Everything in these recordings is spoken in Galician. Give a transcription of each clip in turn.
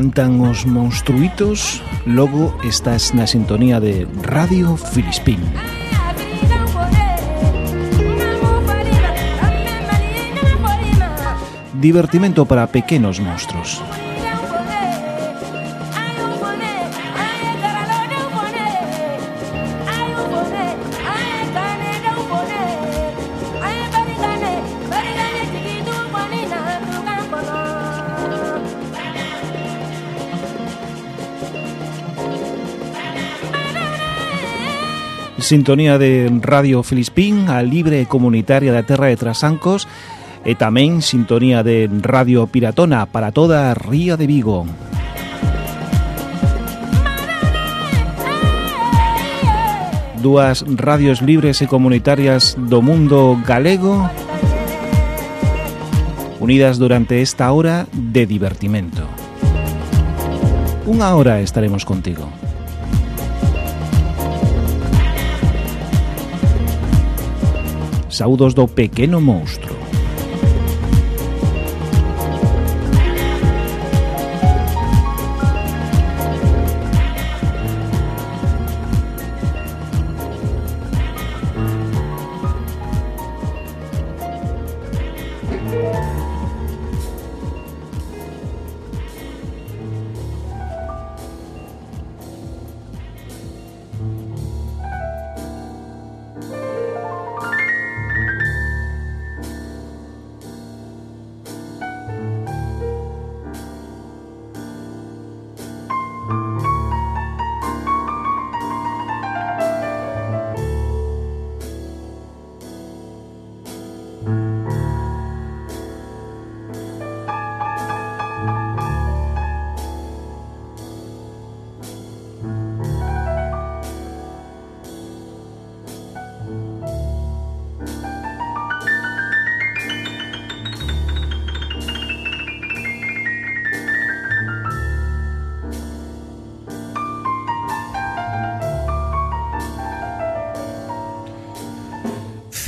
cantan os monstruitos, logo estás na sintonía de Radio Filispín. Divertimento para pequenos monstruos. sintonía de Radio Filispín, a Libre Comunitaria da Terra de Trasancos e tamén sintonía de Radio Piratona para toda a Ría de Vigo. Dúas radios libres e comunitarias do mundo galego unidas durante esta hora de divertimento. Unha hora estaremos contigo. Saudos do pequeno monstro.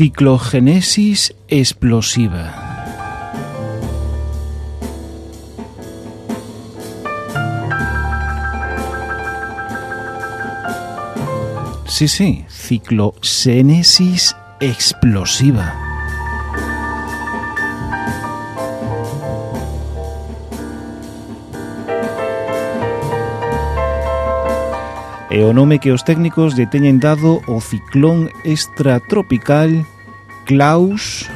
Ciclogenesis explosiva. Sí, sí, ciclogénesis explosiva. E o nome que os técnicos lle teñen dado o ciclón extratropical Klaus,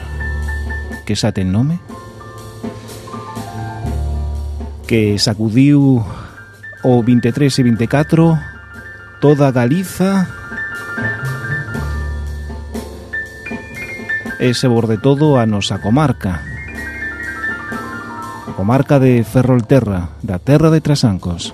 que xa ten nome, que sacudiu o 23 e 24 toda Galiza e se borde todo a nosa comarca. Comarca de Ferrolterra, da terra de Trasancos.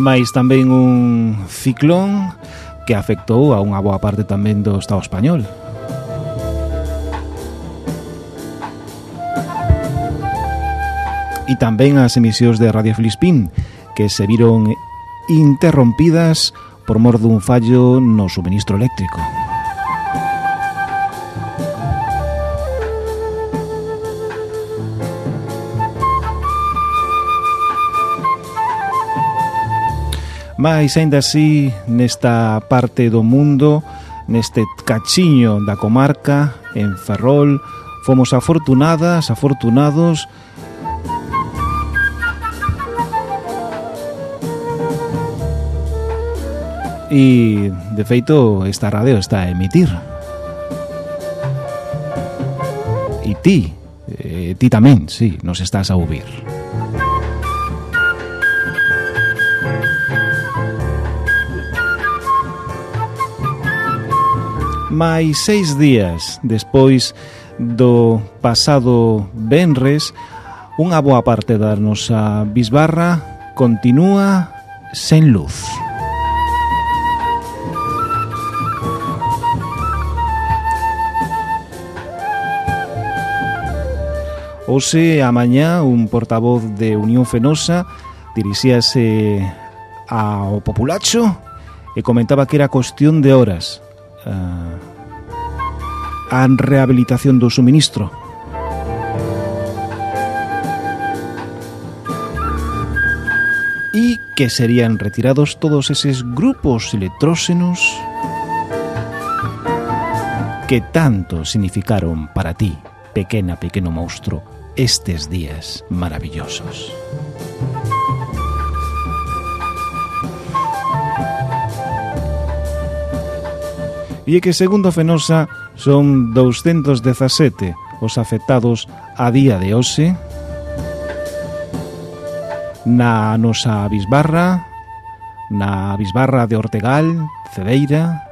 mais tamén un ciclón que afectou a unha boa parte tamén do Estado español. E tamén as emisións de Radio Filispín, que se viron interrompidas por mor dun fallo no suministro eléctrico. Mais, ainda así, nesta parte do mundo, neste cachiño da comarca, en Ferrol, fomos afortunadas, afortunados, E, de feito, esta radio está a emitir. E ti, eh, ti tamén, sí, nos estás a ouvir. máis seis días despois do pasado Benres, unha boa parte da nosa bisbarra continúa sen luz. Ose a mañá un portavoz de Unión Fenosa dirixíase ao populacho e comentaba que era cuestión de horas. Uh, a rehabilitación do suministro. E que serían retirados todos eses grupos electróxenos que tanto significaron para ti, pequena, pequeno monstruo, estes días maravillosos. E que, segundo Fenosa, Son 217 os afectados a día de hoxe na nosa bisbarra, na bisbarra de Ortegal, Cedeira,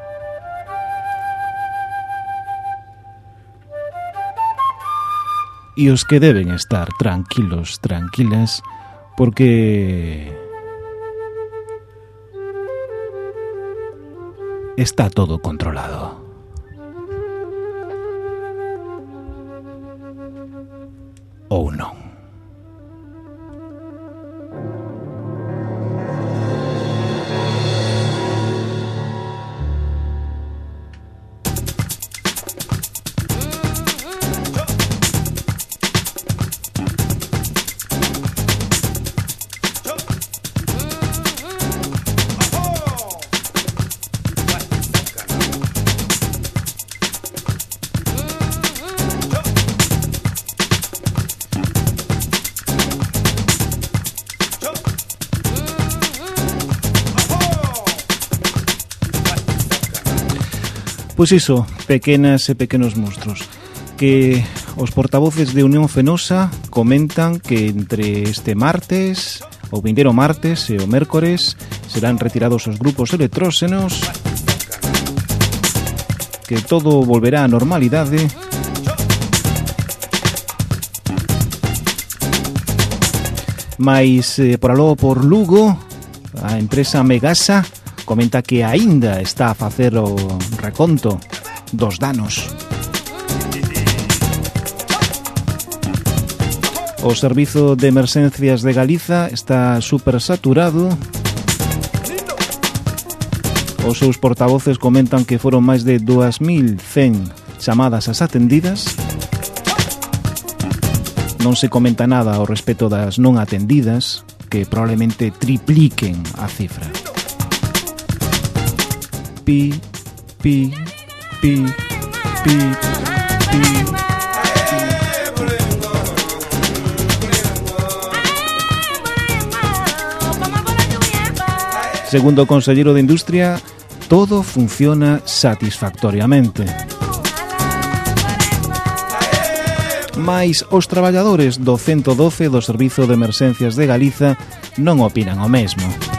e os que deben estar tranquilos, tranquilas, porque está todo controlado. Oh no. Pois iso, pequenas e pequenos monstruos que os portavoces de Unión Fenosa comentan que entre este martes, o vindeiro martes e o mércores, serán retirados os grupos electróxenos, que todo volverá á normalidade, Mais, eh, por aló, por Lugo, a empresa Megasa comenta que aínda está a facer o reconto dos danos. O Servizo de Emerxencias de Galiza está supersaturado. Os seus portavoces comentan que foron máis de 2.100 chamadas as atendidas. Non se comenta nada ao respecto das non atendidas, que probablemente tripliquen a cifra beep, beep, beep, beep, beep. Segundo conselleiro de Industria, todo funciona satisfactoriamente. Mais os traballadores do 112 do Servizo de Emerxencias de Galiza non opinan o mesmo.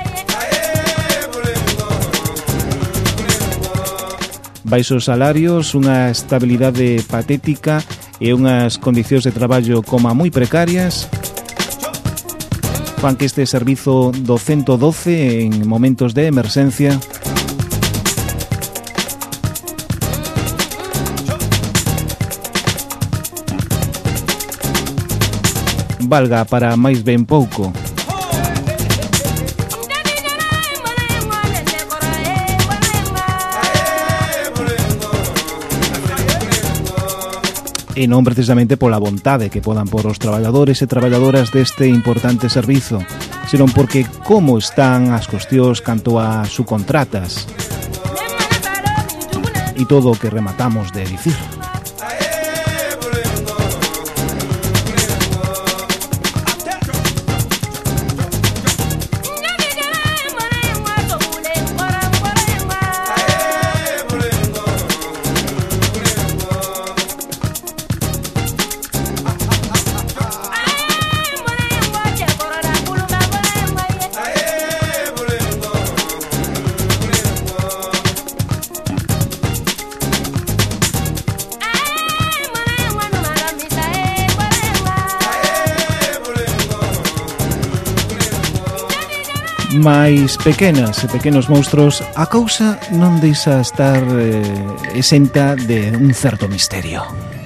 baixos salarios, unha estabilidade patética e unhas condicións de traballo coma moi precarias fan que este servizo do 112 en momentos de emerxencia valga para máis ben pouco. e non precisamente pola vontade que podan por os traballadores e traballadoras deste importante servizo, senón porque como están as cuestións canto a subcontratas e todo o que rematamos de dicir. máis pequenas e pequenos monstruos, a cousa non deixa estar eh, exenta de un certo misterio.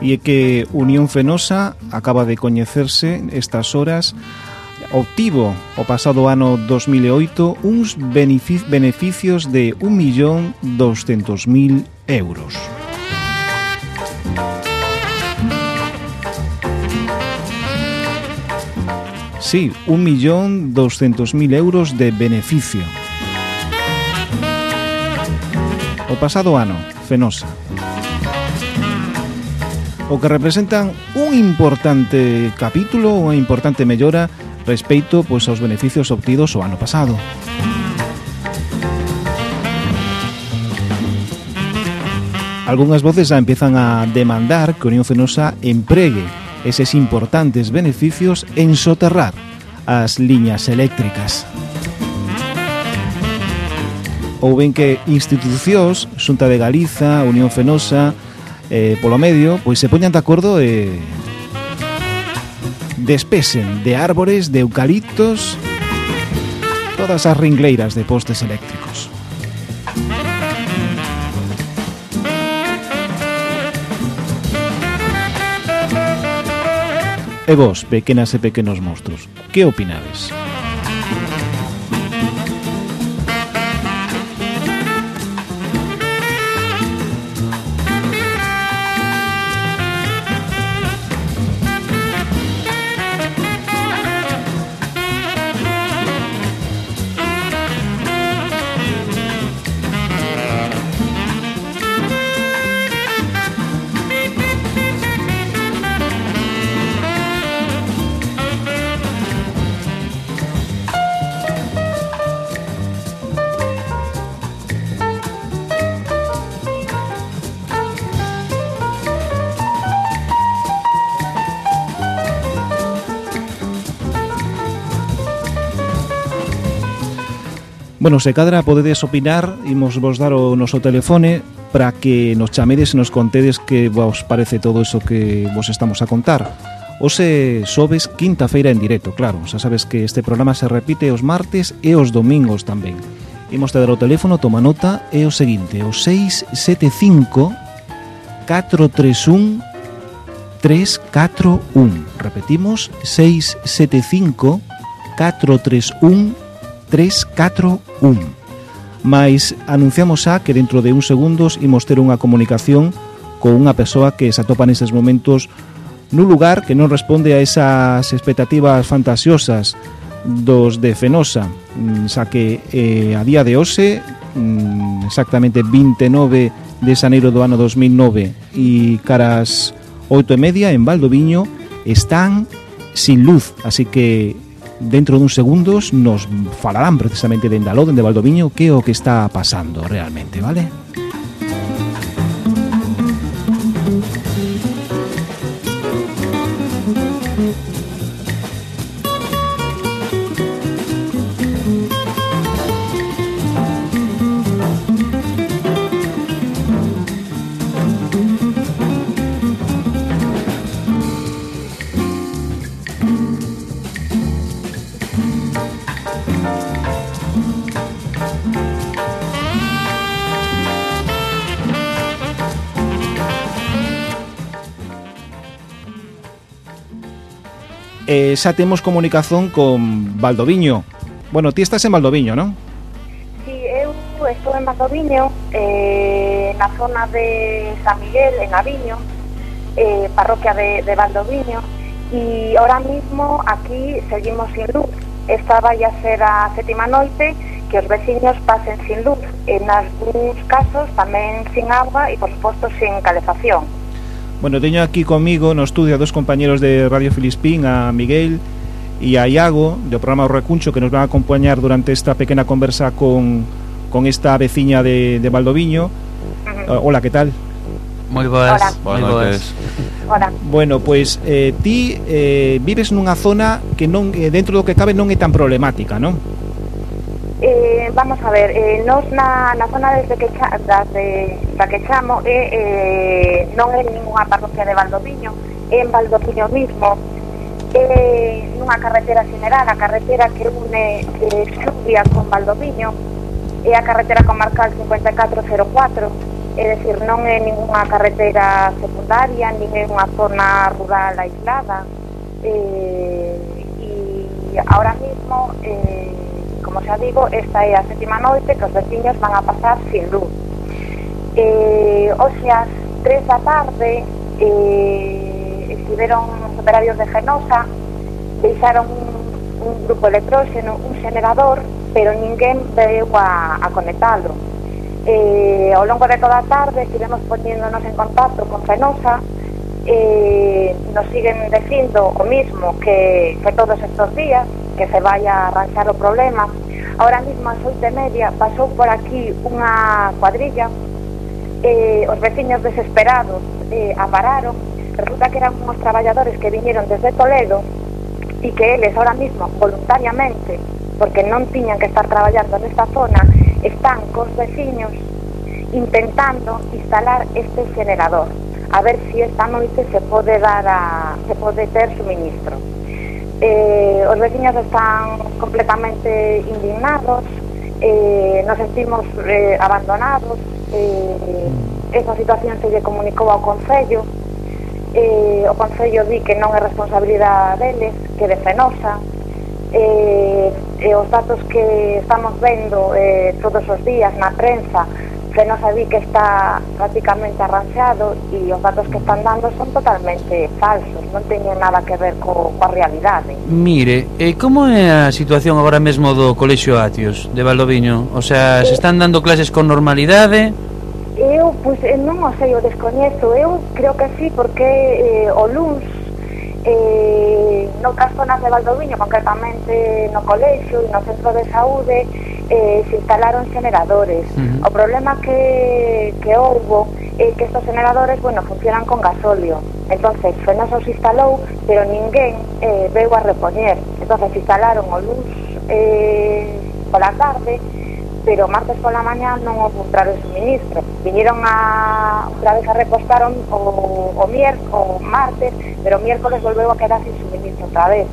e é que Unión Fenosa acaba de coñecerse estas horas obtivo o pasado ano 2008 uns beneficios de 1.200.000 euros. Sí, 1.200.000 euros de beneficio. O pasado ano, Fenosa o que representan un importante capítulo, unha importante mellora respecto pois, aos beneficios obtidos o ano pasado. Algúnas voces xa empiezan a demandar que Unión Fenosa empregue eses importantes beneficios en soterrar as liñas eléctricas. Ou ben que institucións, Xunta de Galiza, Unión Fenosa, eh, polo medio, pois se poñan de acordo e despesen de árbores, de eucaliptos, todas as ringleiras de postes eléctricos. E vos, pequenas e pequenos monstruos, que opinades? Bueno, se cadra podedes opinar, imos vos dar o noso telefone para que nos chamedes e nos contedes que vos parece todo iso que vos estamos a contar. Ose sobes quinta feira en directo, claro, xa sabes que este programa se repite os martes e os domingos tamén. Imos te dar o teléfono, toma nota, é o seguinte, o 675 431 341. Repetimos, 675 431 341. 1. Mais anunciamos xa que dentro de uns segundos imos ter unha comunicación con unha persoa que se atopa nestes momentos nun lugar que non responde a esas expectativas fantasiosas dos de Fenosa, mm, xa que eh, a día de hoxe, mm, exactamente 29 de xaneiro do ano 2009 e caras 8 e media en Valdoviño están sin luz, así que dentro duns segundos nos falarán precisamente de Endaló, dende Valdoviño, que é o que está pasando realmente, vale? Eh, xa comunicación con Valdoviño. Bueno, ti estás en Valdoviño, non? Sí, eu estou en Valdoviño, eh, na zona de San Miguel, en Aviño, eh, parroquia de, de Valdoviño, ahora mismo aquí seguimos sin luz. Esta vai a ser a sétima noite que os veciños pasen sin luz, en algúns casos tamén sin agua e, por suposto, sin calefacción. Bueno, teño aquí comigo no estudio a dos compañeros de Radio Filispín, a Miguel e a Iago, do programa O Recuncho, que nos van a acompañar durante esta pequena conversa con, con esta veciña de, de Valdoviño. Uh -huh. Hola, que tal? Moi boas. Hola. Bueno, pois pues, eh, ti eh, vives nunha zona que non eh, dentro do que cabe non é tan problemática, non? eh, vamos a ver, eh, nos na, na zona desde que cha, desde, da que chamo eh, eh, non é ninguna parroquia de Valdoviño, é en Valdoviño mismo, é eh, nunha carretera general, a carretera que une eh, Xubia con Valdoviño, é a carretera comarcal 5404, é dicir, non é ninguna carretera secundaria, nin é unha zona rural aislada, eh, e agora mismo... Eh, Como xa digo, esta é a sétima noite que os veciños van a pasar sin luz. Eh, hoxe as tres da tarde eh, estiveron os operarios de Genosa, deixaron un, un grupo electróxeno, un generador, pero ninguén veu a, a conectalo. Eh, ao longo de toda a tarde estivemos poniéndonos en contacto con Fenosa eh, nos siguen dicindo o mismo que, que todos estos días, que se vai a arranxar o problema. Ahora mismo, a xoite media, pasou por aquí unha cuadrilla, eh, os veciños desesperados eh, apararon, resulta que eran unos traballadores que viñeron desde Toledo e que eles ahora mismo, voluntariamente, porque non tiñan que estar traballando nesta zona, están cos veciños intentando instalar este generador a ver si esta noite se pode dar a, se pode ter suministro eh, os veciños están completamente indignados, eh, nos sentimos eh, abandonados, eh, esa situación se lle comunicou ao Concello, eh, o Concello di que non é responsabilidade deles, que de Fenosa, eh, e os datos que estamos vendo eh, todos os días na prensa que nos sabí que está prácticamente arranxado e os datos que están dando son totalmente falsos, non teñen nada que ver co, coa realidade. Mire, e como é a situación agora mesmo do Colexio Atios de Valdoviño? O sea, se están dando clases con normalidade? Eu, pois, eh, non o sei, o descoñezo. Eu creo que sí, porque eh, o LUNS eh, no caso nas de Valdoviño, concretamente no colexio e no centro de saúde, eh, se instalaron generadores. Uh -huh. O problema que, que houbo é que estos generadores, bueno, funcionan con gasóleo. Entonces, Fenosa se instalou, pero ninguén eh, veu a repoñer. Entonces, instalaron o luz eh, pola tarde, pero martes pola mañá non houve outra vez suministro. Vinieron a outra vez a repostaron o, o, martes, pero o miércoles volveu a quedar sin suministro outra vez.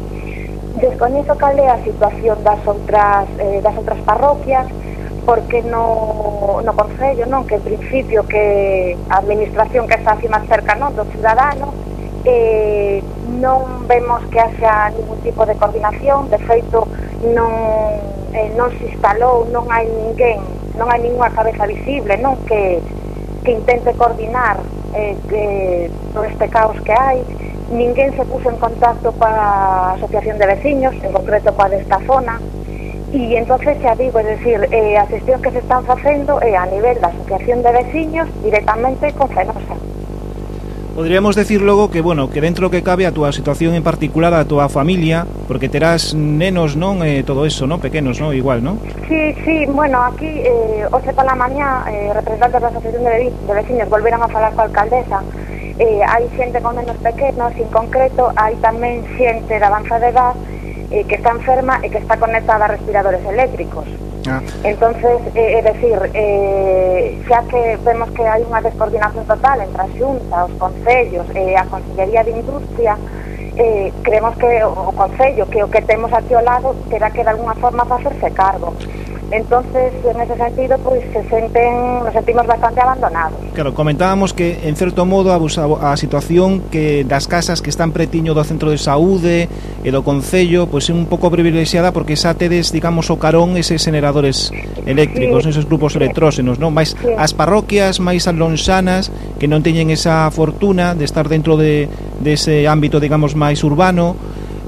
descoñezo cal é a situación das outras, eh, das outras parroquias, porque no, no Concello, non? que en principio que a administración que está así máis cerca non? do ciudadano, eh, non vemos que haxa ningún tipo de coordinación, de feito non, eh, non se instalou, non hai ninguén, non hai ninguna cabeza visible non? que, que intente coordinar eh, que, todo este caos que hai, ninguén se puso en contacto para Asociación de Veciños, en concreto para desta zona, e entonces xa digo, é dicir, eh, a xestión que se están facendo é eh, a nivel da Asociación de Veciños directamente con Fenosa. Podríamos decir logo que, bueno, que dentro que cabe a túa situación en particular, a túa familia, porque terás nenos, non, eh, todo eso, non, pequenos, non, igual, non? Sí, sí, bueno, aquí, eh, hoxe pola mañá, eh, representantes da Asociación de, de Veciños volveron a falar coa alcaldesa, eh, hai xente con menos pequenos, en concreto hai tamén xente da avanzada edad eh, que está enferma e que está conectada a respiradores eléctricos. Ah. Entonces, eh, é decir, eh, xa que vemos que hai unha descoordinación total entre a Xunta, os concellos e eh, a Consellería de Industria, eh, creemos que o, o Concello, que o que temos aquí ao lado, terá que de alguna forma facerse cargo. Entonces, en ese sentido, pues se senten, nos sentimos bastante abandonados. Claro, comentábamos que, en certo modo, a, a situación que das casas que están pretiño do centro de saúde e do Concello, pois pues, é un pouco privilexiada porque xa tedes, digamos, o carón eses generadores eléctricos, sí, esos grupos sí. electróxenos, non? Mais sí. as parroquias máis alonxanas que non teñen esa fortuna de estar dentro de, de ese ámbito, digamos, máis urbano,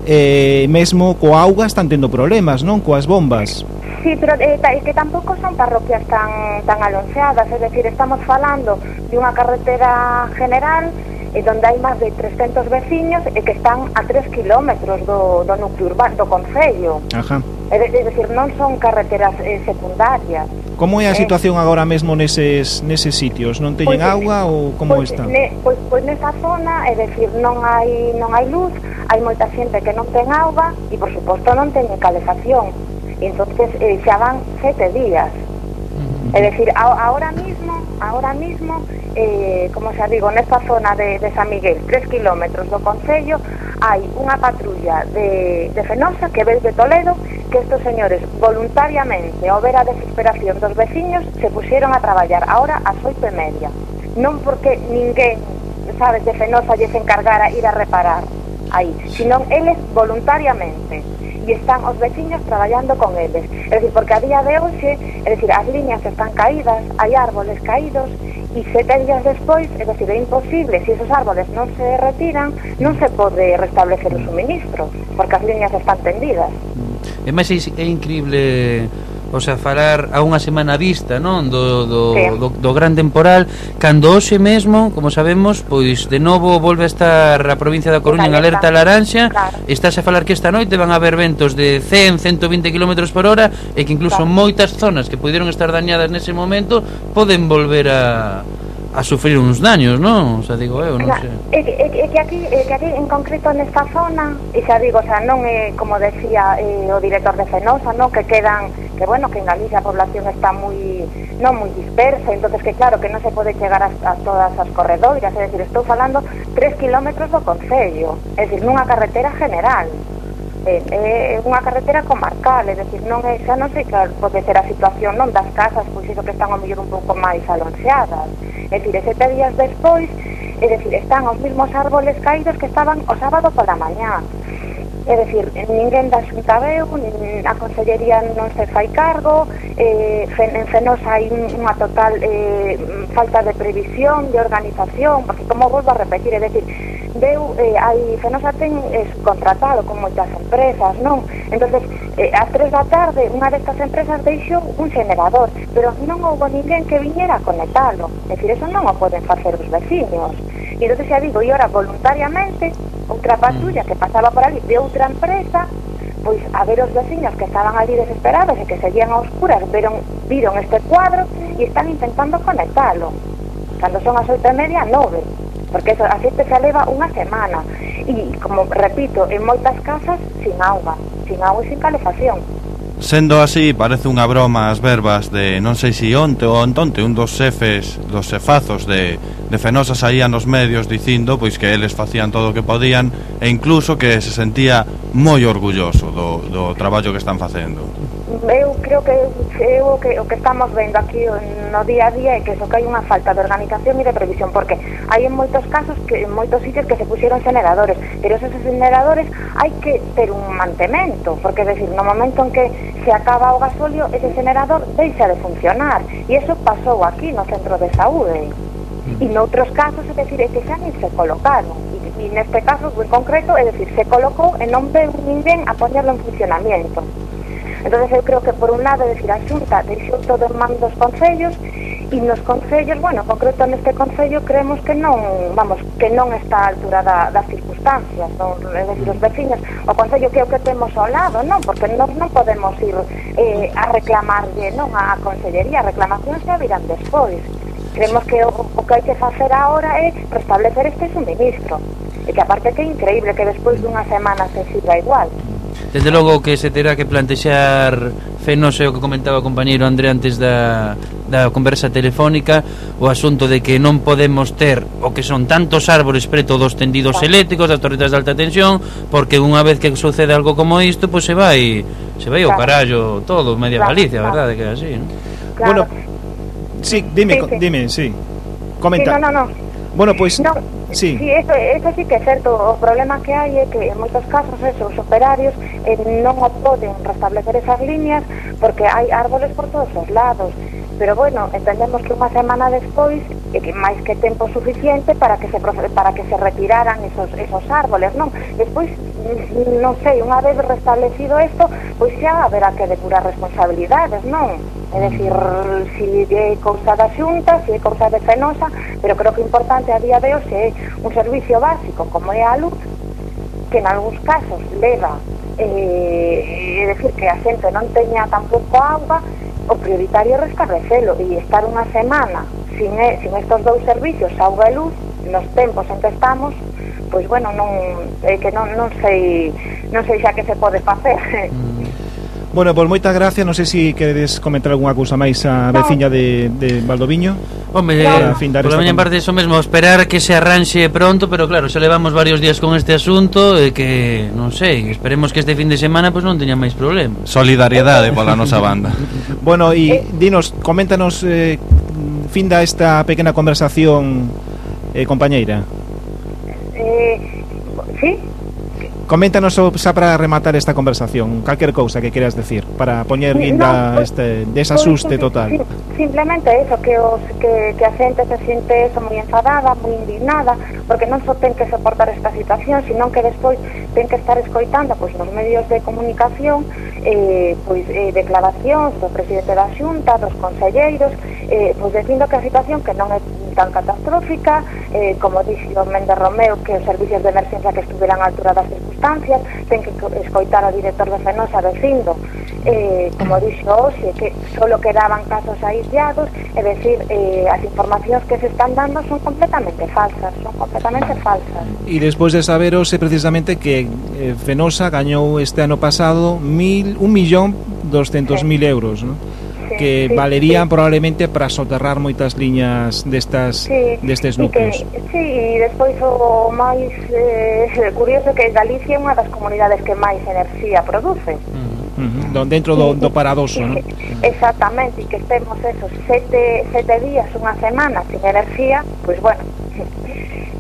eh, mesmo coa auga están tendo problemas, non? Coas bombas. Sí. Sí, pero eh, que tampouco son parroquias tan, tan alonxeadas, é dicir, estamos falando de unha carretera general e donde hai máis de 300 veciños e que están a 3 kilómetros do, do núcleo urbano, do Concello. Ajá. É, de, é dicir, non son carreteras eh, secundarias. Como é a eh, situación eh, agora mesmo neses, neses sitios? Non teñen pues, agua ou como pues, está? Ne, pois, pois nesa zona, é dicir, non hai, non hai luz, hai moita xente que non ten agua e, por suposto, non teñen calefacción entonces eh, ya van siete días. Es decir, a, ahora mismo, ahora mismo, eh, como xa digo, nesta zona de, de San Miguel, tres kilómetros do Concello, hai unha patrulla de, de Fenosa que ves de Toledo que estos señores voluntariamente, ao ver a desesperación dos veciños, se pusieron a traballar ahora ás oito e media. Non porque ninguén, sabes, de Fenosa lle se encargara ir a reparar aí, sino eles voluntariamente e están os veciños traballando con eles. É dicir, porque a día de hoxe, é dicir, as liñas están caídas, hai árboles caídos, e sete días despois, é dicir, é imposible, se esos árboles non se retiran, non se pode restablecer o suministro, porque as liñas están tendidas. É máis é, é increíble o sea, falar a unha semana vista, non, do do, sí. do, do gran temporal, cando hoxe mesmo, como sabemos, pois de novo volve a estar a provincia da Coruña en alerta laranxa, claro. estás a falar que esta noite van a haber ventos de 100, 120 km por hora e que incluso claro. moitas zonas que puideron estar dañadas nese momento poden volver a a sufrir uns daños, non? O sea, digo eu, non sei. É, é, é que aquí, é que aquí en concreto nesta zona, e xa digo, xa non é como decía eh, o director de Fenosa, non, que quedan que bueno, que en Galicia a población está moi non moi dispersa, entonces que claro, que non se pode chegar a, a todas as corredoiras, é decir, estou falando 3 kilómetros do concello, é decir, nunha carretera general. Eh, eh, é unha carretera comarcal, é dicir, non é, xa non sei que pode ser a situación non das casas, pois iso que están a mellor un pouco máis alonxeadas. É dicir, e sete días despois, é dicir, están os mesmos árboles caídos que estaban o sábado pola mañá. É dicir, ninguén da xunta veu, nin a consellería non se fai cargo, eh, en Fenosa hai unha total eh, falta de previsión, de organización, porque como volvo a repetir, é dicir, deu, eh, aí Fenosa ten es, eh, contratado con moitas empresas, non? entonces eh, ás tres da tarde unha destas empresas deixou un generador, pero non houve ninguén que viñera a conectarlo. É dicir, eso non o poden facer os veciños. E entón xa digo, e ora voluntariamente outra patrulla mm. que pasaba por ali de outra empresa pois a ver os veciños que estaban ali desesperados e que seguían a oscuras veron, viron este cuadro e están intentando conectarlo cando son as oito e media, nove porque eso, a xente xa leva unha semana e, como repito, en moitas casas sin auga, sin auga e sin calefacción. Sendo así, parece unha broma as verbas de non sei si onte ou ontonte un dos xefes, dos xefazos de, de Fenosa saía nos medios dicindo pois que eles facían todo o que podían e incluso que se sentía moi orgulloso do, do traballo que están facendo eu creo que eu o que, o que estamos vendo aquí no día a día é que eso que hai unha falta de organización e de previsión porque hai en moitos casos que en moitos sitios que se pusieron generadores pero esos generadores hai que ter un mantemento porque decir, no momento en que se acaba o gasóleo ese generador deixa de funcionar e eso pasou aquí no centro de saúde. Mm. E noutros casos é decir, é que xa nin se colocaron e, e neste caso en concreto é decir, se colocou e non veu ninguén a poñerlo en funcionamiento entonces eu creo que por un lado decir a Xunta deixou todo en man dos concellos e nos concellos, bueno, concreto neste concello creemos que non, vamos, que non está a altura da, das circunstancias, non? é decir, os veciños, o concello que é o que temos ao lado, non? Porque nós non podemos ir eh, a reclamarlle, non, a consellería, reclamacións xa virán despois. Creemos que o, o que hai que facer agora é restablecer este suministro. E que aparte que é increíble que despois dunha semana se siga igual. Desde logo que se terá que plantexar Fenoso o que comentaba o compañeiro André antes da, da conversa telefónica o asunto de que non podemos ter o que son tantos árboles preto dos tendidos eléctricos das torretas de alta tensión porque unha vez que sucede algo como isto pois se vai se vai claro. o carallo todo media claro, Galicia, claro. verdade que é así non? Claro. Bueno, sí, dime, sí, sí. dime, sí. Comenta. Sí, no, no, no. Bueno, pues, no, Sí. sí, eso, eso sí que é certo. O problema que hai é que en moitos casos eso, os operarios eh, non o poden restablecer esas líneas porque hai árboles por todos os lados. pero bueno, entendemos que unha semana despois e que máis que tempo suficiente para que se para que se retiraran esos esos árboles, non? Despois non sei, unha vez restablecido isto, pois xa haberá que depurar responsabilidades, non? É dicir, si é cousa da xunta, si é cousa de fenosa, pero creo que importante a día de hoxe é un servicio básico como é a luz, que en algúns casos leva eh, é que a xente non teña tampouco agua, o prioritario é restablecelo e estar unha semana sin, sin estos dous servicios, auga e luz, nos tempos en que estamos, pois bueno, non, é que non, non sei non sei xa que se pode facer. Mm. Bueno, pois moitas gracias, non sei se si queredes comentar algunha cousa máis a veciña de, de Valdoviño. Home, para findar pola miña parte iso mesmo, esperar que se arranxe pronto Pero claro, xa levamos varios días con este asunto E que, non sei, esperemos que este fin de semana pois pues, non teña máis problemas. Solidariedade pola nosa banda. Bueno, e eh. dinos, coméntanos eh, finda esta pequena conversación eh, compañeira. Eh, Sí, Coméntanos xa para rematar esta conversación Calquer cousa que queras decir Para poñer guinda no, este desasuste total. Simplemente eso Que, os, que, que a xente se sente eso moi enfadada, moi indignada Porque non só ten que soportar esta situación Senón que despois ten que estar escoitando pois, Nos medios de comunicación eh, pois, eh, Declaracións do presidente da xunta Dos conselleiros eh, Pois dicindo que a situación que non é tan catastrófica, eh, como dixo Méndez Romeo que os servicios de emergencia que estuveran a altura das circunstancias, ten que escoitar ao director de Fenosa dicindo, eh, como dixo hoxe, que solo quedaban casos aislados é decir, eh, as informacións que se están dando son completamente falsas, son completamente falsas. E despois de saber hoxe precisamente que eh, Fenosa gañou este ano pasado mil, un millón doscientos mil euros, non? que sí, valerían sí. probablemente para soterrar moitas liñas destas sí, destes núcleos. Que, sí, e despois o máis eh, curioso que Galicia é unha das comunidades que máis enerxía produce. Uh -huh, dentro do, do paradoso, non? Exactamente, e que estemos esos sete, sete días, unha semana sin enerxía, pois pues bueno,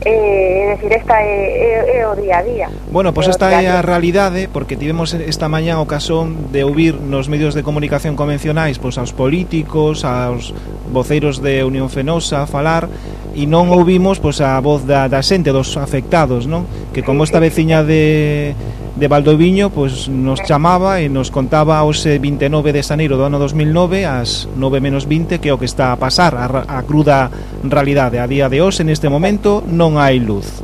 eh, decir, esta é, é, é o día a día. Bueno, pois pues eh, esta é a realidade, porque tivemos esta mañá ocasión de ouvir nos medios de comunicación convencionais pois aos políticos, aos voceiros de Unión Fenosa falar, e non ouvimos pois a voz da, da xente, dos afectados, non? Que como esta veciña de de Valdoviño pois, nos chamaba e nos contaba os 29 de xaneiro do ano 2009 ás 9 menos 20 que é o que está a pasar a, a cruda realidade. A día de hoxe neste momento non hai luz.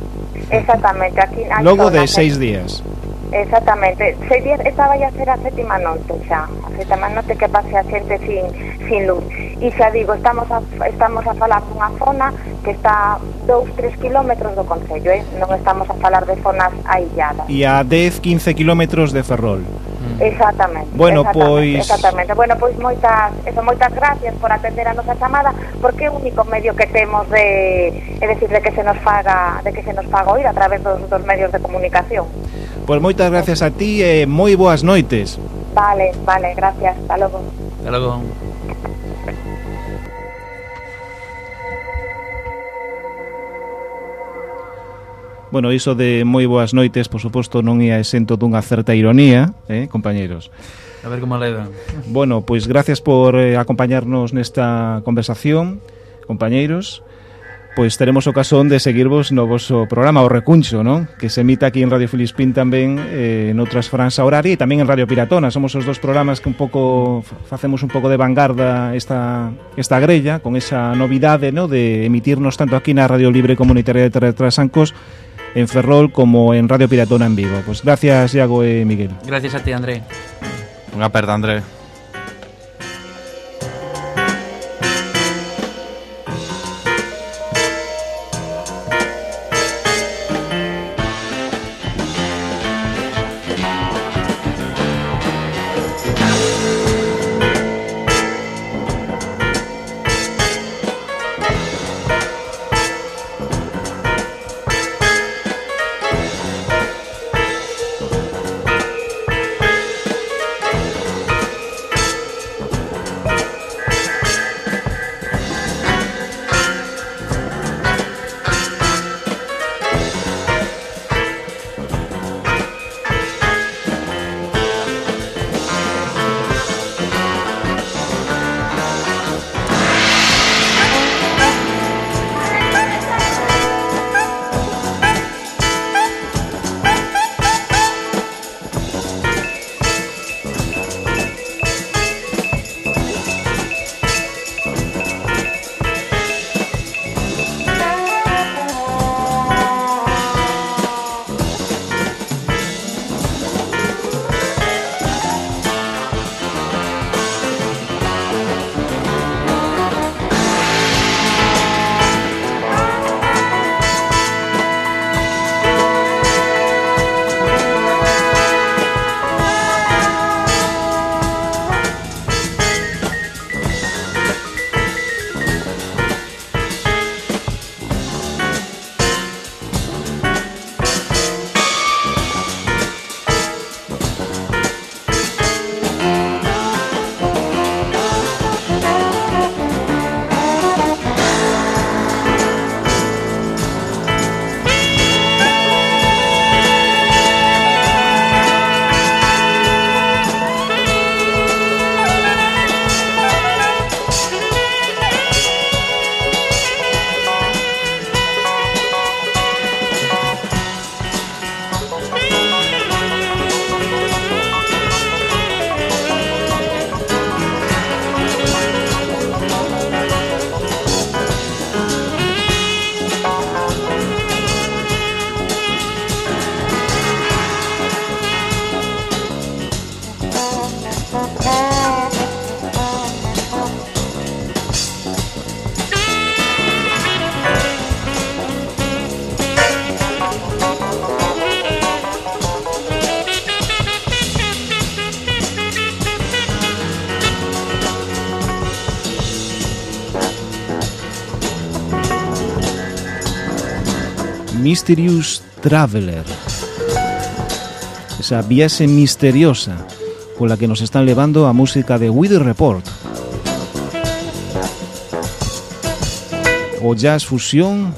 Exactamente aquí, aquí logo de seis días. Exactamente. seis días estaba ya a ser a sétima noite xa, a sétima noite que pase a xente sin, sin luz. E xa digo, estamos a, estamos a falar dunha zona que está 2-3 kilómetros do Concello, eh? non estamos a falar de zonas ailladas. E a 10-15 kilómetros de Ferrol. Mm. Exactamente. Bueno, exactamente, pois Exactamente. Bueno, pois moitas, eso, moitas gracias por atender a nosa chamada, porque é o único medio que temos de, é decir, de que se nos faga, de que se nos faga oír a través dos, dos medios de comunicación. Pois moitas gracias a ti eh, e moi boas noites. Vale, vale, gracias. Hasta logo. Hasta logo. Bueno, iso de moi boas noites, por suposto, non ia exento dunha certa ironía, eh, compañeiros. A ver como leva. Bueno, pois gracias por eh, acompañarnos nesta conversación, compañeiros. Pois teremos ocasión de seguirvos no vosso programa O Recuncho, non? Que se emita aquí en Radio Filispín tamén eh, en outras franza horaria e tamén en Radio Piratona. Somos os dos programas que un pouco facemos un pouco de vanguarda esta esta grella con esa novidade, no, de emitirnos tanto aquí na Radio Libre Comunitaria de Terra de Trasancos en Ferrol como en Radio Piratona en Vigo. Pois gracias Iago e Miguel. Gracias a ti, André. Unha aperta, André. Mysterious Traveler. Esa viaxe misteriosa pola que nos están levando a música de Weather Report. O jazz fusión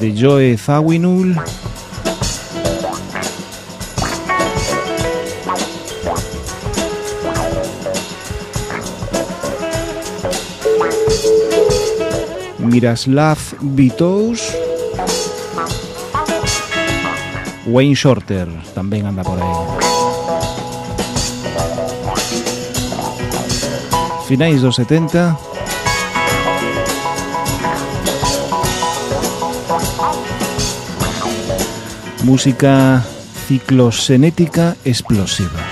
de Joe Zawinul Miroslav Vitous. Wayne Shorter también anda por ahí. Finales 270. Música ciclosenética explosiva.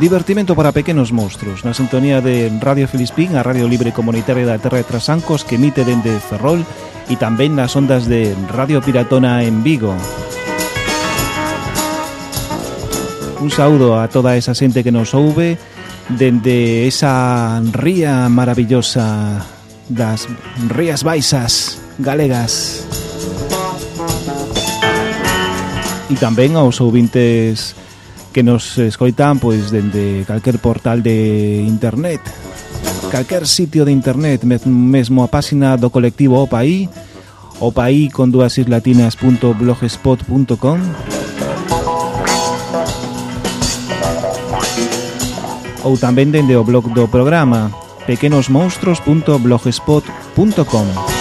Divertimento para pequenos monstruos na sintonía de Radio Filispín, a Radio Libre Comunitaria da Terra de Trasancos que emite dende Ferrol e tamén nas ondas de Radio Piratona en Vigo. Un saúdo a toda esa xente que nos ouve dende esa ría maravillosa das rías baixas galegas. E tamén aos ouvintes que nos escoitan pois dende calquer portal de internet, calquer sitio de internet, mesmo a páxina do colectivo Opaí, opaí con dúas islatinas.blogspot.com ou tamén dende o blog do programa pequenosmonstros.blogspot.com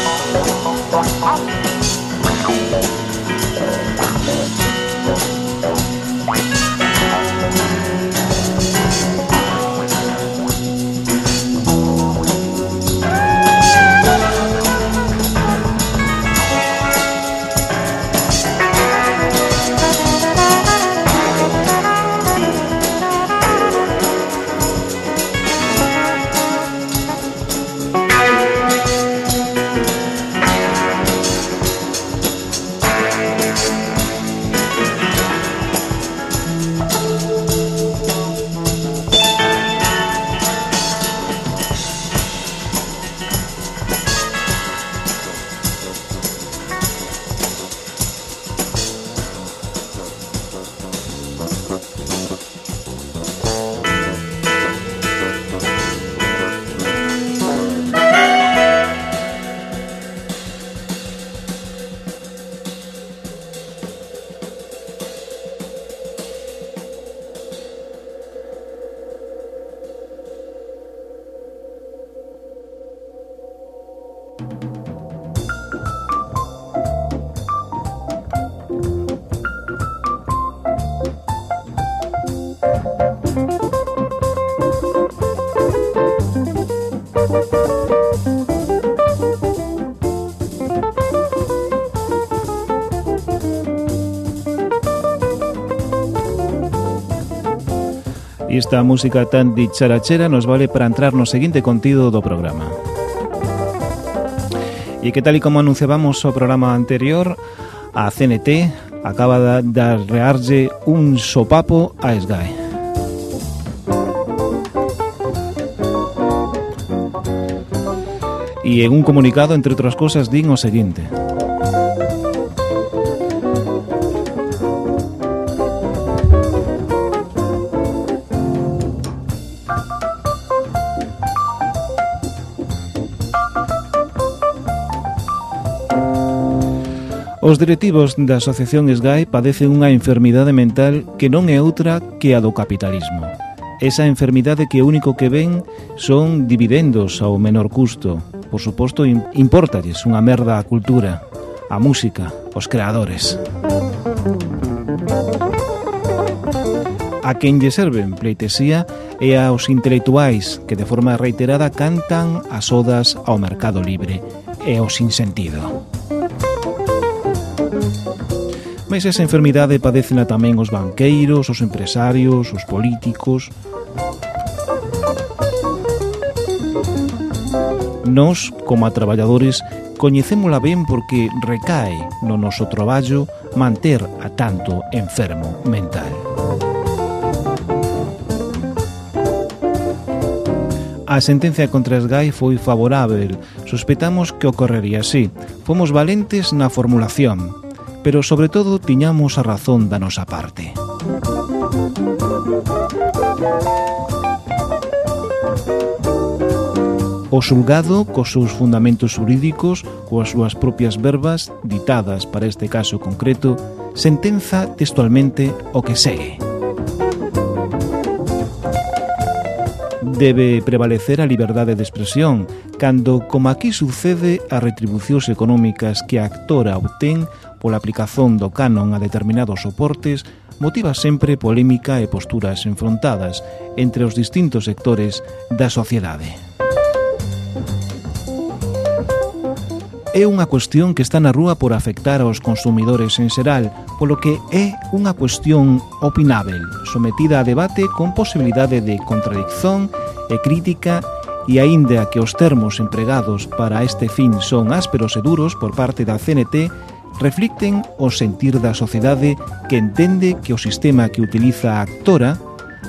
Esta música tan dicharachera nos vale para entrar no seguinte contido do programa. E que tal e como anunciábamos o programa anterior, a CNT acaba de arrearlle un sopapo a SGAE. E en un comunicado, entre outras cosas, din o seguinte... Os directivos da Asociación SGAE padecen unha enfermidade mental que non é outra que a do capitalismo. Esa enfermidade que o único que ven son dividendos ao menor custo. Por suposto, impórtalles unha merda a cultura, a música, os creadores. A quen lle serven pleitesía e aos intelectuais que de forma reiterada cantan as odas ao mercado libre e ao sinsentido. sentido. Mais esa enfermidade padecena tamén os banqueiros, os empresarios, os políticos. Nos, como a traballadores, coñecémola ben porque recae no noso traballo manter a tanto enfermo mental. A sentencia contra Esgai foi favorável. Suspetamos que ocorrería así. Fomos valentes na formulación, pero sobre todo tiñamos a razón da nosa parte. O xulgado, cos seus fundamentos jurídicos, coas súas propias verbas, ditadas para este caso concreto, sentenza textualmente o que segue. Debe prevalecer a liberdade de expresión, cando, como aquí sucede, as retribucións económicas que a actora obtén pola aplicación do canon a determinados soportes motiva sempre polémica e posturas enfrontadas entre os distintos sectores da sociedade. É unha cuestión que está na rúa por afectar aos consumidores en xeral, polo que é unha cuestión opinável, sometida a debate con posibilidade de contradicción e crítica e aínda que os termos empregados para este fin son ásperos e duros por parte da CNT, reflicten o sentir da sociedade que entende que o sistema que utiliza a actora,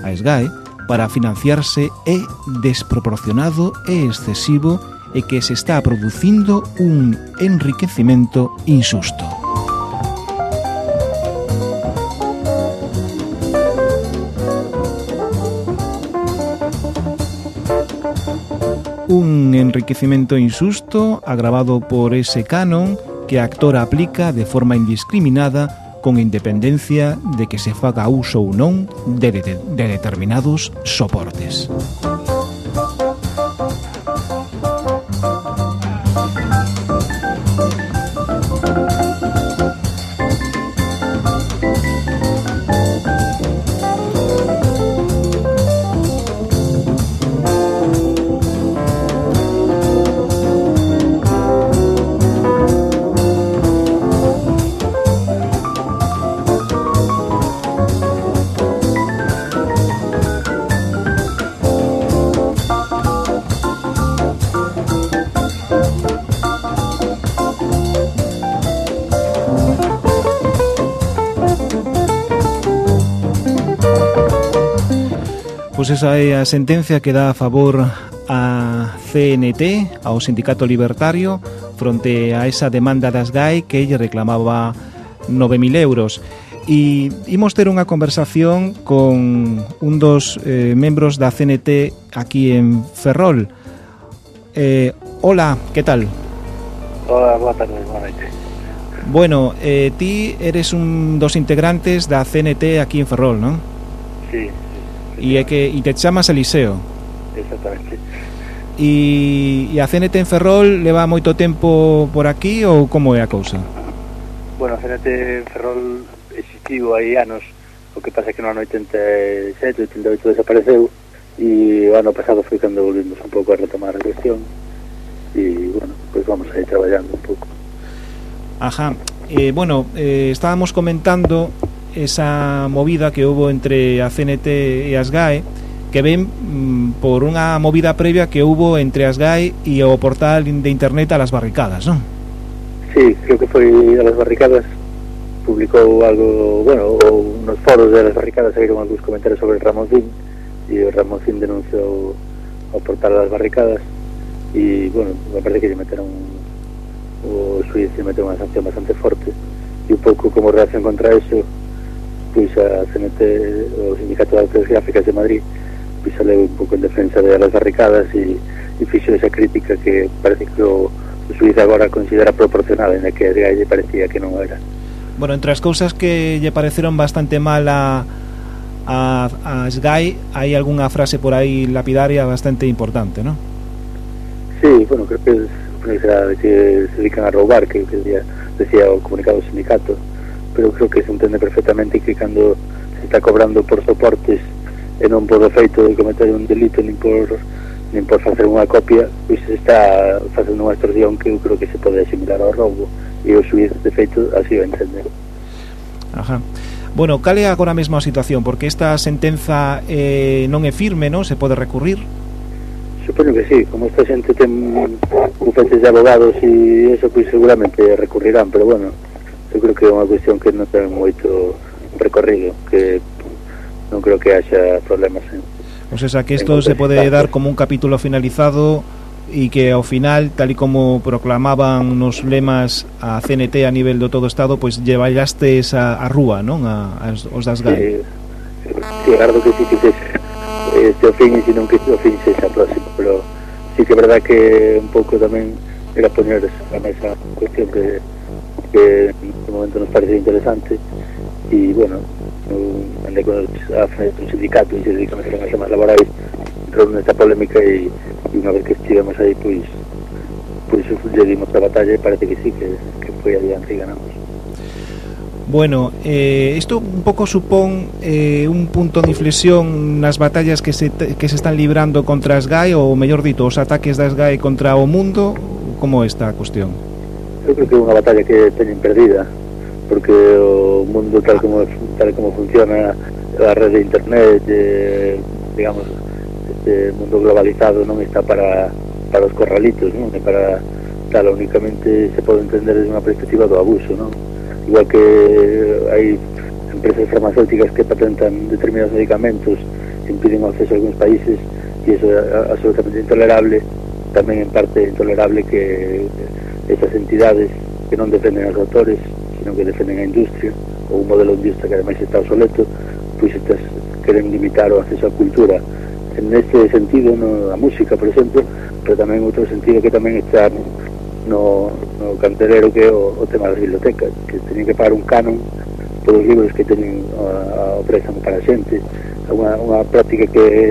a SGAE, para financiarse é desproporcionado e excesivo e que se está producindo un enriquecimento insusto. Un enriquecimento insusto agravado por ese canon que a actora aplica de forma indiscriminada con independencia de que se faga uso ou non de, de, de determinados soportes. pois esa é a sentencia que dá a favor a CNT, ao Sindicato Libertario, fronte a esa demanda das GAI que lle reclamaba 9.000 euros. E imos ter unha conversación con un dos eh, membros da CNT aquí en Ferrol. Eh, hola, que tal? Hola, boa tarde, boa noite. Bueno, eh, ti eres un dos integrantes da CNT aquí en Ferrol, non? Sí, y é que e te chamas Eliseo. Exactamente. E, e a CNT en Ferrol leva moito tempo por aquí ou como é a cousa? Bueno, a CNT en Ferrol existiu aí anos, o que pasa é que no ano 87, 88 desapareceu e o ano pasado foi cando volvimos un pouco a retomar a cuestión e, bueno, pois pues vamos aí traballando un pouco. Ajá. Eh, bueno, eh, estábamos comentando esa movida que houve entre a CNT e as GAE que ven mm, por unha movida previa que houve entre as GAE e o portal de internet a las barricadas, non? Sí, creo que foi a las barricadas publicou algo, bueno, ou nos foros de las barricadas saíron algúns comentarios sobre Ramoncín e o Ramoncín denunciou ao portal das barricadas e, bueno, me parece que lle meteron o suizo lle meteron unha sanción bastante forte e un pouco como reacción contra eso pois a CNT, o Sindicato de Artes Gráficas de Madrid, pois saleu un pouco en defensa de las barricadas e, e fixo esa crítica que parece que o, o Suiza agora considera proporcional, en que a lle parecía que non era. Bueno, entre as cousas que lle pareceron bastante mal a, a, a SGAI, hai algunha frase por aí lapidaria bastante importante, non? Sí, bueno, creo que, es, que se dedican a roubar, que, que decía, decía o comunicado do sindicato, pero creo que se entende perfectamente que cando se está cobrando por soportes e non por o feito de cometer un delito nin por nin por facer unha copia, pois se está facendo unha extorsión que eu creo que se pode asimilar ao roubo e o xuiz de feito así o entende Ajá. Bueno, cal é agora mesmo a situación? Porque esta sentenza eh, non é firme, non? Se pode recurrir? Supoño que sí, como esta xente ten bufetes de abogados e eso, pois pues, seguramente recurrirán, pero bueno, eu creo que é unha cuestión que non ten moito recorrido, que non creo que haxa problemas en O sea, que isto se pode dar como un capítulo finalizado e que ao final, tal e como proclamaban nos lemas a CNT a nivel do todo o Estado, pois llevallaste esa a rúa, non? A, a, os das GAE. Eh, sí, sí, Gardo, que sí que se, este o fin, e non que o fin se xa próximo, pero sí que é verdad que un pouco tamén era poñer a mesa cuestión que que en momento nos parece interesante. E, bueno, andei con frente do sindicato e se dedican a as temas laborais entrou nesta polémica e, e unha vez que estivemos aí pois pois lle dimos a batalla e parece que sí que, que foi adiante e ganamos. Bueno, eh, un pouco supón eh, un punto de inflexión nas batallas que se, que se están librando contra as GAE ou, mellor dito, os ataques das GAE contra o mundo como está a cuestión? eu creo que é unha batalla que teñen perdida porque o mundo tal como tal como funciona a rede de internet eh, digamos este mundo globalizado non está para para os corralitos non é para tal únicamente se pode entender desde unha perspectiva do abuso non igual que hai empresas farmacéuticas que patentan determinados medicamentos impiden o acceso a algúns países e iso é absolutamente intolerable tamén en parte intolerable que esas entidades que non defenden aos autores, sino que defenden a industria, ou un modelo de industria que ademais está obsoleto, pois estas queren limitar o acceso á cultura. En este sentido, no, a música, por exemplo, pero tamén outro sentido que tamén está no, no cantelero que é o, o tema das bibliotecas, que teñen que pagar un canon polos libros que teñen a, a préstamo para a xente. Unha, unha práctica que é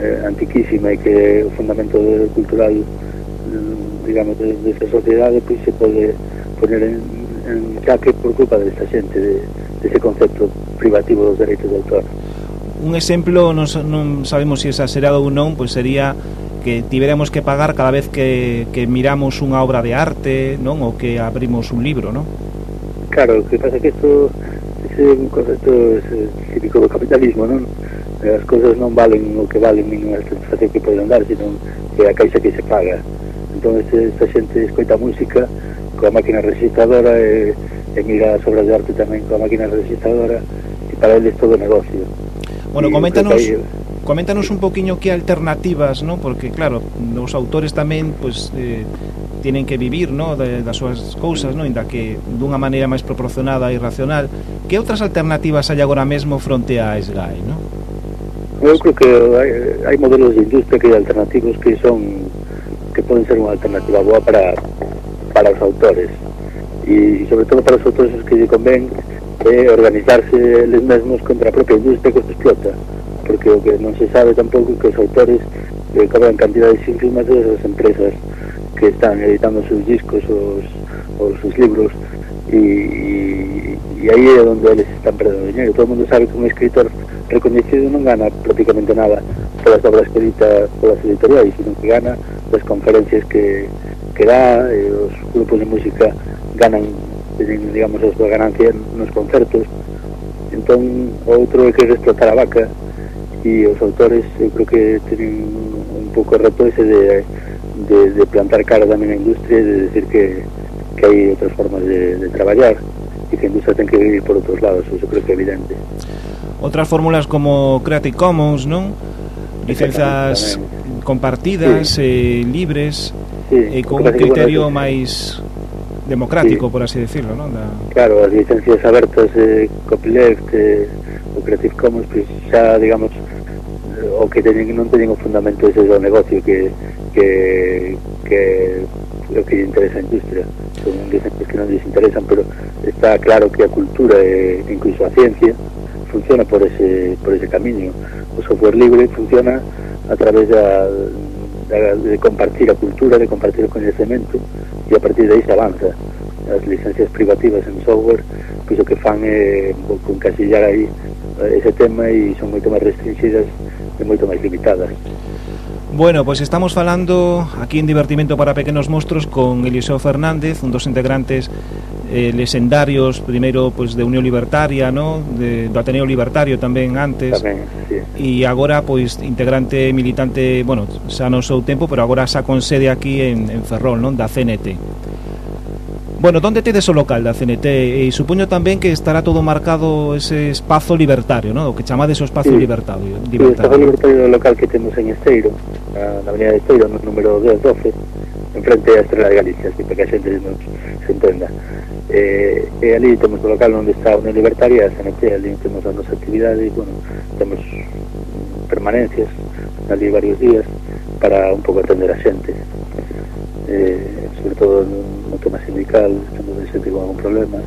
eh, antiquísima e que é o fundamento cultural digamos, de, desta sociedade pois se pode poner en, en xaque por culpa desta xente, de, ese concepto privativo dos dereitos de autor. Un exemplo, non, non sabemos se si exagerado ou non, pois sería que tiveremos que pagar cada vez que, que miramos unha obra de arte, non? Ou que abrimos un libro, non? Claro, o que pasa que isto é un concepto típico do capitalismo, non? As cousas non valen o que valen nin a satisfacción que poden dar, sino que a caixa que se paga entón este, esta xente escoita música coa máquina registradora e, e mira as obras de arte tamén coa máquina registradora e para eles todo negocio Bueno, coméntanos coméntanos un poquinho que alternativas, ¿no? Porque claro, os autores tamén pois eh, tienen que vivir, ¿no? De, das súas cousas, ¿no? Inda que dunha maneira máis proporcionada e racional. Que outras alternativas hai agora mesmo fronte a SGAE, ¿no? Eu creo que hai, hai modelos de industria que hai alternativos que son que poden ser unha alternativa boa para, para os autores. E, sobre todo para os autores os que lle convén é organizarse eles mesmos contra a propia industria que os explota. Porque o que non se sabe tampouco que os autores eh, cobran cantidades ínfimas das empresas que están editando os seus discos os, os seus libros. E, e, e aí é onde eles están perdendo dinheiro todo mundo sabe que un escritor reconhecido non gana prácticamente nada polas obras que edita polas editoriais, sino que gana das conferencias que, que dá, e eh, os grupos de música ganan, digamos, a súa ganancia nos concertos. Entón, outro é que es explotar a vaca, e os autores eu creo que teñen un pouco reto ese de, de, de plantar cara tamén a industria, de decir que, que hai outras formas de, de traballar, e que a industria ten que vivir por outros lados, eso creo que é evidente. Outras fórmulas como Creative Commons, non? Licencias compartidas, sí. eh, libres, sí, e con un criterio bueno, máis democrático, sí. por así decirlo, non? Da... Claro, as licencias abertas, eh, copyleft, eh, o Creative Commons, pues, xa, digamos, o que teñen non teñen o fundamento ese do negocio que que que o que interesa a industria son licencias que non lles interesan pero está claro que a cultura e incluso a ciencia funciona por ese por ese camiño o software libre funciona a través da, da, de compartir a cultura, de compartir o coñecemento e a partir de aí se avanza. As licencias privativas en software pois o que fan é encasillar aí eh, ese tema e son moito máis restringidas e moito máis limitadas. Bueno, pois pues estamos falando aquí en Divertimento para Pequenos Monstros con Eliseo Fernández, un dos integrantes eh, lesendarios, primeiro pois pues, de Unión Libertaria, no? de, do Ateneo Libertario tamén antes. Tamén, sí. E agora pois pues, integrante militante, bueno, xa non sou tempo, pero agora xa con sede aquí en, en Ferrol, non? Da CNT. Bueno, donde tedes o local da CNT? E supoño tamén que estará todo marcado ese espazo libertario, ¿no? O que chamades o espazo Sí. libertario. Sí, o espazo libertario local que temos en Esteiro, na, na avenida de Esteiro, no número 1012, enfrente a Estrela de Galicia, así para que a xente nos se entenda. Eh, e ali temos o local onde está a Unión Libertaria, a CNT, ali temos a nosa actividade, e, bueno, temos permanencias ali varios días para un pouco atender a xente. eh, sobre todo no tema sindical, estamos de sentir con algún problema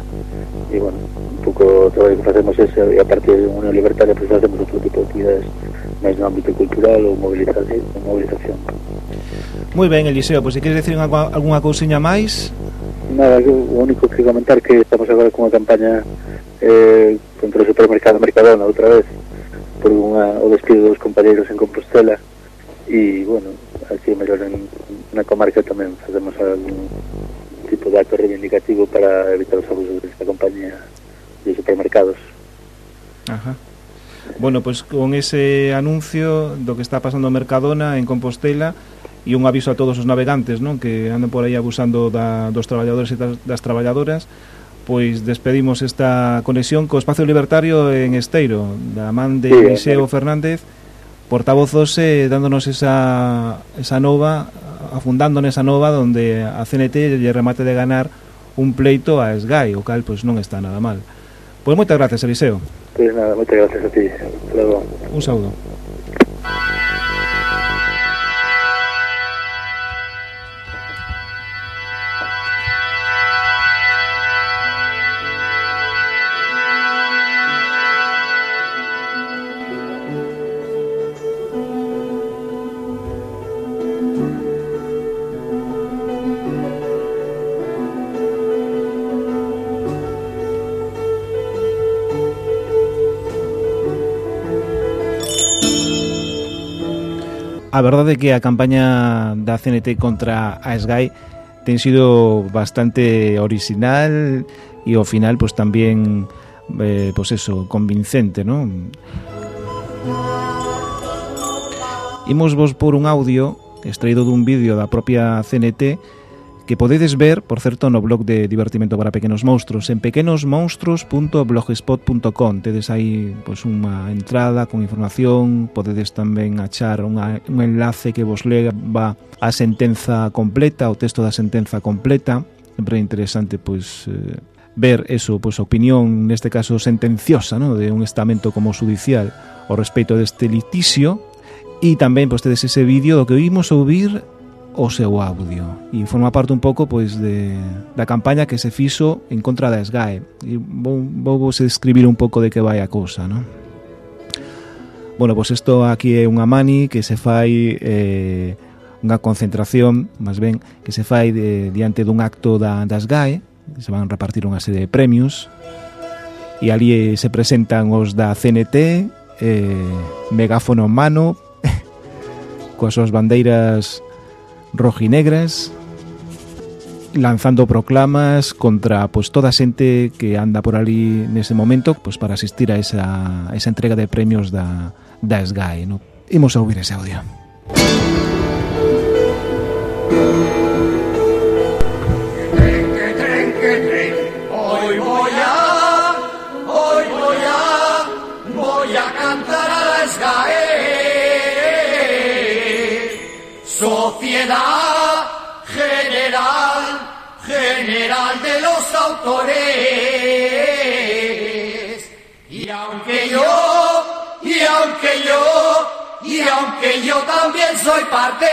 e, bueno, un pouco o traballo que facemos ese e eh, a parte de Unión Libertaria pues facemos outro tipo de actividades máis no ámbito cultural ou movilización, movilización. Moi ben, Eliseo, pois se queres decir unha, alguna cousiña máis? Nada, yo, o único que comentar que estamos agora con unha campaña eh, contra o supermercado Mercadona outra vez por unha, o despido dos compañeros en Compostela e, bueno, aquí melloran na comarca tamén facemos algún tipo de acto reivindicativo para evitar os abusos desta compañía de supermercados. Ajá. Bueno, pois pues, con ese anuncio do que está pasando en Mercadona en Compostela e un aviso a todos os navegantes, non, que andan por aí abusando da, dos traballadores e das, das traballadoras, pois despedimos esta conexión co Espacio Libertario en Esteiro, da man de sí, Eliseo sí. Fernández, portavozos eh, dándonos esa, esa nova afundando nesa nova onde a CNT lle remate de ganar un pleito a Sky, o cal pois non está nada mal. Pois moitas gracias, Eliseo. Pois nada, moitas gracias a ti. Un saúdo. Un saúdo. A verdade é que a campaña da CNT contra a SGAI ten sido bastante original e ao final pois tamén eh, pois eso, convincente, non? Imos vos por un audio extraído dun vídeo da propia CNT que podedes ver, por certo, no blog de Divertimento para Pequenos Monstros, en pequenosmonstros.blogspot.com. Tedes aí pois, unha entrada con información, podedes tamén achar unha, un enlace que vos leva a sentenza completa, o texto da sentenza completa. Sempre interesante, pois... Eh, ver eso, pois a opinión, neste caso sentenciosa, ¿no? de un estamento como judicial ao respecto deste litisio, e tamén pois tedes ese vídeo do que oímos ouvir o seu audio. E forma parte un pouco pois de, da campaña que se fixo en contra da SGAE e vou, vou vos escribir un pouco de que vai a cousa non? Bueno, pois isto aquí é unha mani que se fai eh, unha concentración, máis ben, que se fai de, diante dun acto da, das GAE, se van repartir unha serie de premios, e ali eh, se presentan os da CNT, eh, megáfono en mano, coas súas bandeiras rojinegras lanzando proclamas contra pues toda a xente que anda por ali nese momento pues para asistir a esa, a esa entrega de premios da, da SGAE. No? Imos a ouvir ese audio. Música Sociedad General, General de los Autores. Y aunque yo, y aunque yo, y aunque yo también soy parte,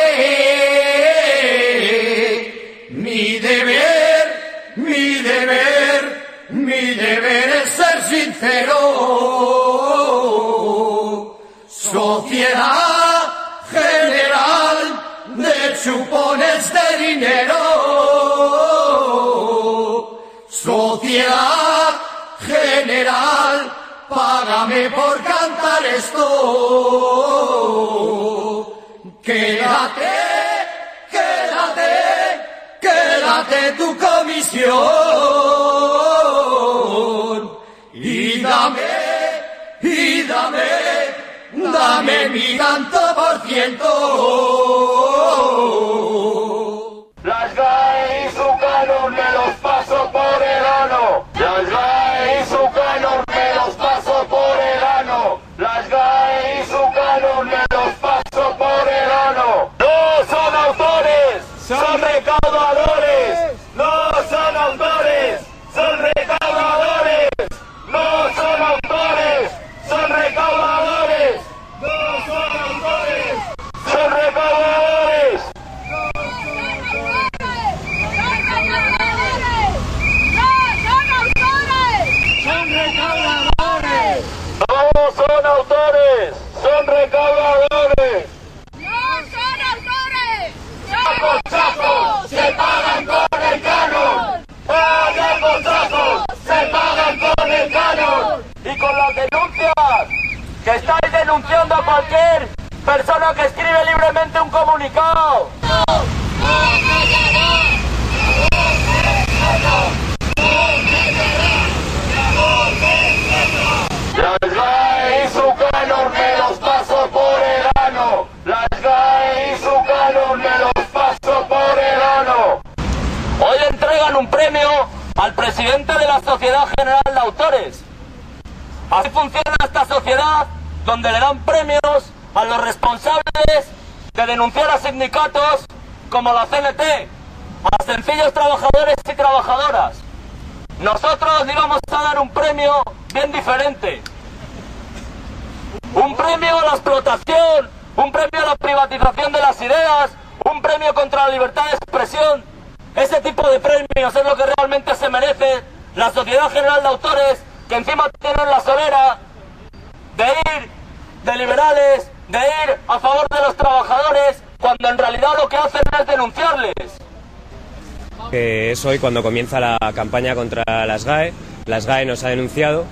mi deber, mi deber, mi deber es ser sincero. Sociedad General de chupones de dinero. Sociedad General, págame por cantar esto. Quédate, quédate, quédate tu comisión. Y dame, y dame, dame mi tanto por ciento. Las GAI y su canon me los paso por el ano. Las GAI bolsazos! ¡Se pagan con el canon! ¡Se pagan con el canon! Y con las denuncias, que estáis denunciando a cualquier persona que escribe libremente un comunicado. Hoy entregan un premio al presidente de la Sociedad General de Autores. Así funciona esta sociedad donde le dan premios a los responsables de denunciar a sindicatos como la CNT, a sencillos trabajadores y trabajadoras. Nosotros le íbamos a dar un premio bien diferente. Un premio a la explotación, un premio a la privatización de las ideas, un premio contra la libertad de expresión. Ese tipo de premios es lo que realmente se merece la Sociedad General de Autores, que encima tienen la solera de ir de liberales, de ir a favor de los trabajadores, cuando en realidad lo que hacen es denunciarles. que es hoy cuando comienza la campaña contra las GAE. Las GAE nos ha denunciado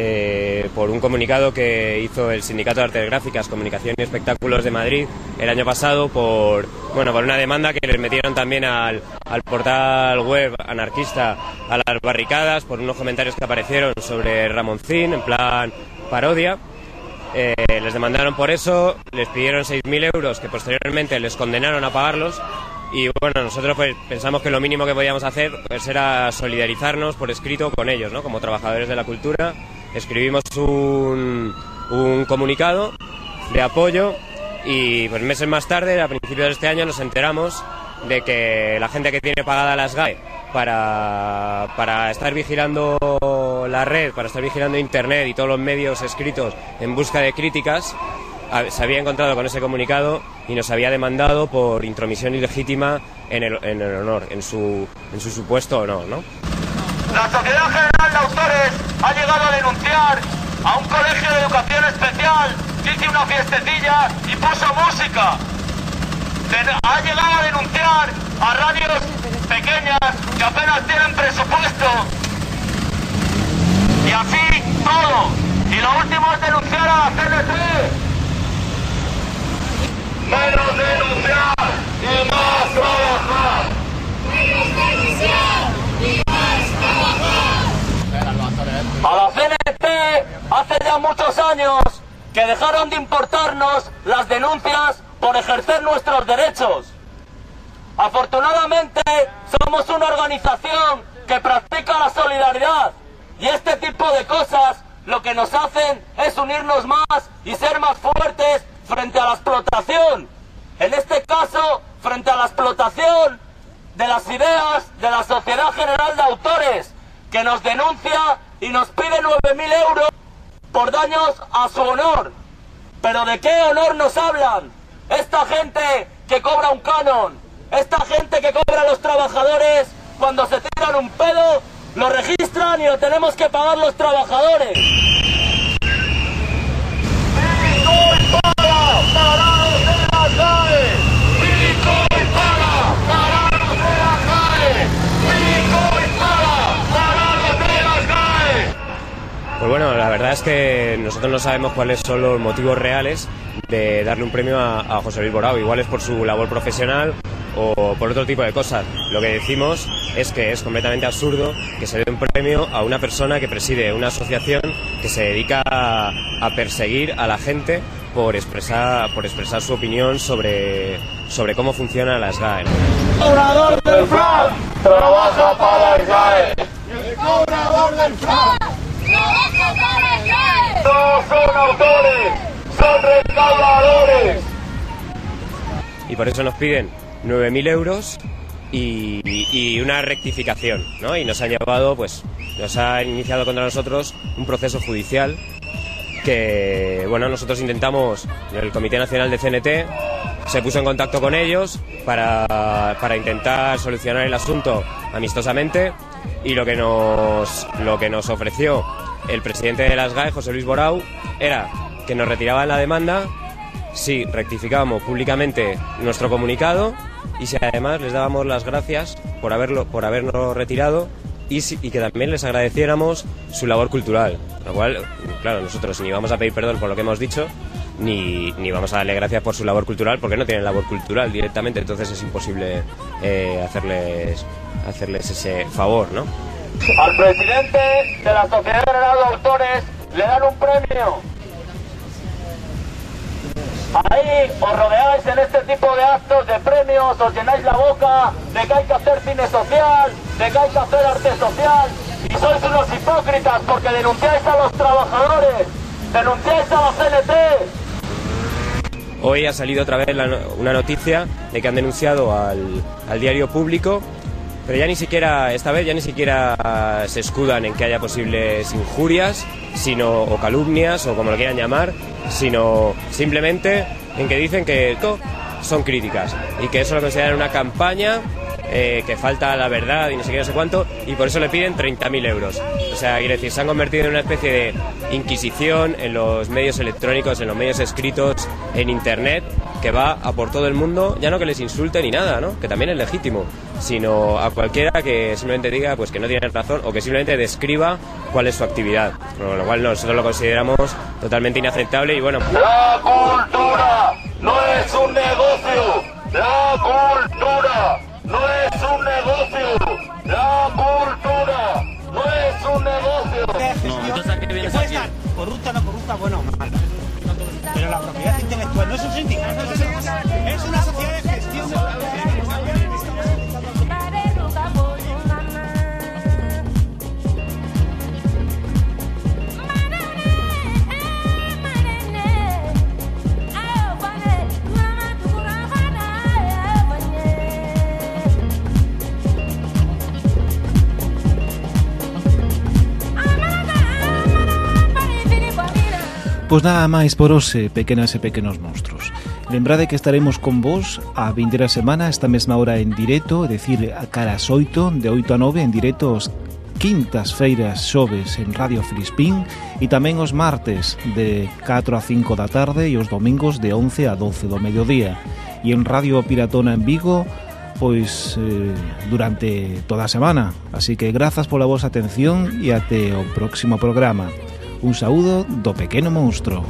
eh, por un comunicado que hizo el Sindicato de Artes Gráficas, Comunicación y Espectáculos de Madrid el año pasado por, bueno, por una demanda que les metieron también al, al portal web anarquista a las barricadas por unos comentarios que aparecieron sobre Ramoncín en plan parodia. Eh, les demandaron por eso, les pidieron 6.000 euros que posteriormente les condenaron a pagarlos y bueno, nosotros pues pensamos que lo mínimo que podíamos hacer pues, era solidarizarnos por escrito con ellos, ¿no? Como trabajadores de la cultura. Escribimos un, un comunicado de apoyo y pues meses más tarde, a principios de este año, nos enteramos de que la gente que tiene pagada las GAE para, para estar vigilando la red, para estar vigilando Internet y todos los medios escritos en busca de críticas, se había encontrado con ese comunicado y nos había demandado por intromisión ilegítima en el, en el honor, en su, en su supuesto honor, ¿no? La Sociedad General de Autores ha llegado a denunciar a un colegio de educación especial que hizo una fiestecilla y puso música. Ha llegado a denunciar a radios pequeñas que apenas tienen presupuesto. Y así todo. Y lo último es denunciar a la CNT. Menos denunciar y más trabajar. A la CNT hace ya muchos años que dejaron de importarnos las denuncias por ejercer nuestros derechos. Afortunadamente somos una organización que practica la solidaridad y este tipo de cosas lo que nos hacen es unirnos más y ser más fuertes frente a la explotación. En este caso, frente a la explotación de las ideas de la Sociedad General de Autores, que nos denuncia y nos pide 9.000 euros por daños a su honor. Pero ¿de qué honor nos hablan? Esta gente que cobra un canon, esta gente que cobra a los trabajadores cuando se tiran un pedo, lo registran y lo tenemos que pagar los trabajadores. ¡Pico y pala! ¡Parados de las GAE! Pues bueno, la verdad es que nosotros no sabemos cuáles son los motivos reales de darle un premio a, a José Luis Borao. Igual es por su labor profesional o por otro tipo de cosas. Lo que decimos es que es completamente absurdo que se dé un premio a una persona que preside una asociación que se dedica a, a perseguir a la gente por expresar, por expresar su opinión sobre, sobre cómo funcionan las GAE. cobrador del FRAP trabaja para el GAE. El cobrador del FRAP No son autores, son recaudadores. y por eso nos piden 9.000 euros y, y una rectificación, ¿no? Y nos han llevado, pues, nos ha iniciado contra nosotros un proceso judicial que, bueno, nosotros intentamos, el Comité Nacional de CNT se puso en contacto con ellos para, para intentar solucionar el asunto amistosamente y lo que nos, lo que nos ofreció el presidente de las GAE, José Luis Borau, era que nos retiraban la demanda si rectificábamos públicamente nuestro comunicado y si además les dábamos las gracias por haberlo por habernos retirado y, que también les agradeciéramos su labor cultural. Lo cual, claro, nosotros ni vamos a pedir perdón por lo que hemos dicho, ni, ni vamos a darle gracias por su labor cultural, porque no tienen labor cultural directamente, entonces es imposible eh, hacerles, hacerles ese favor, ¿no? Al presidente de la Sociedad General de Autores le dan un premio. Ahí os rodeáis en este tipo de actos de premios, os llenáis la boca de que hay que hacer cine social, de que hay que hacer arte social, y sois unos hipócritas porque denunciáis a los trabajadores, denunciáis a la CNT, Hoy ha salido otra vez una noticia de que han denunciado al, al diario público, pero ya ni siquiera, esta vez ya ni siquiera se escudan en que haya posibles injurias, sino, o calumnias, o como lo quieran llamar, sino simplemente en que dicen que son críticas y que eso lo consideran una campaña eh, que falta la verdad y no sé qué, no sé cuánto, y por eso le piden 30.000 euros. O sea, quiere decir, se han convertido en una especie de inquisición en los medios electrónicos, en los medios escritos, en Internet, que va a por todo el mundo, ya no que les insulte ni nada, ¿no? que también es legítimo, sino a cualquiera que simplemente diga pues que no tienen razón o que simplemente describa cuál es su actividad, con lo cual nosotros lo consideramos totalmente inaceptable y bueno, La cultura no es un negocio. La cultura no es un negocio. La cultura no es un negocio. Entonces, ¿a qué vienes aquí? corrupta, no corrupta, bueno, mal. Pero la propiedad intelectual no es un sindicato, es una- Pois nada máis por hoxe, pequenas e pequenos monstruos. Lembrade que estaremos con vos a vindeira semana, esta mesma hora en directo, é dicir, a caras 8, de 8 a 9, en directo os quintas feiras xoves en Radio Filispín e tamén os martes de 4 a 5 da tarde e os domingos de 11 a 12 do mediodía. E en Radio Piratona en Vigo, pois eh, durante toda a semana. Así que grazas pola vosa atención e até o próximo programa. Un saúdo do pequeno monstro.